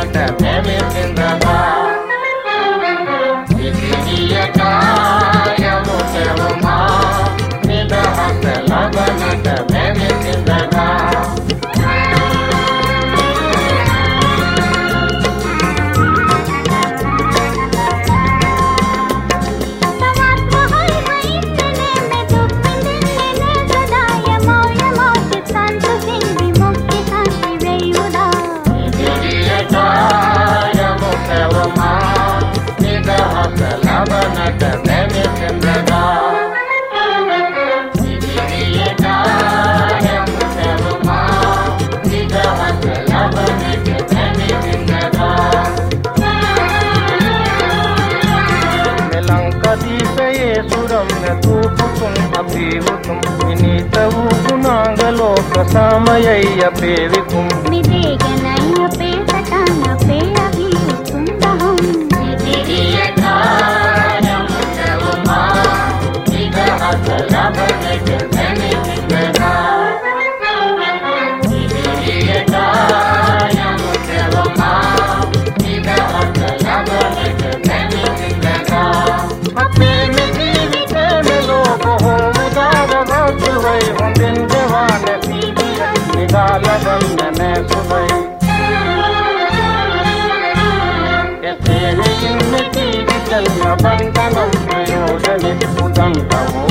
like the babies in the bar. Ramayya పేవికు. जन्मबन्धनं प्रयोजनिपुदं तमो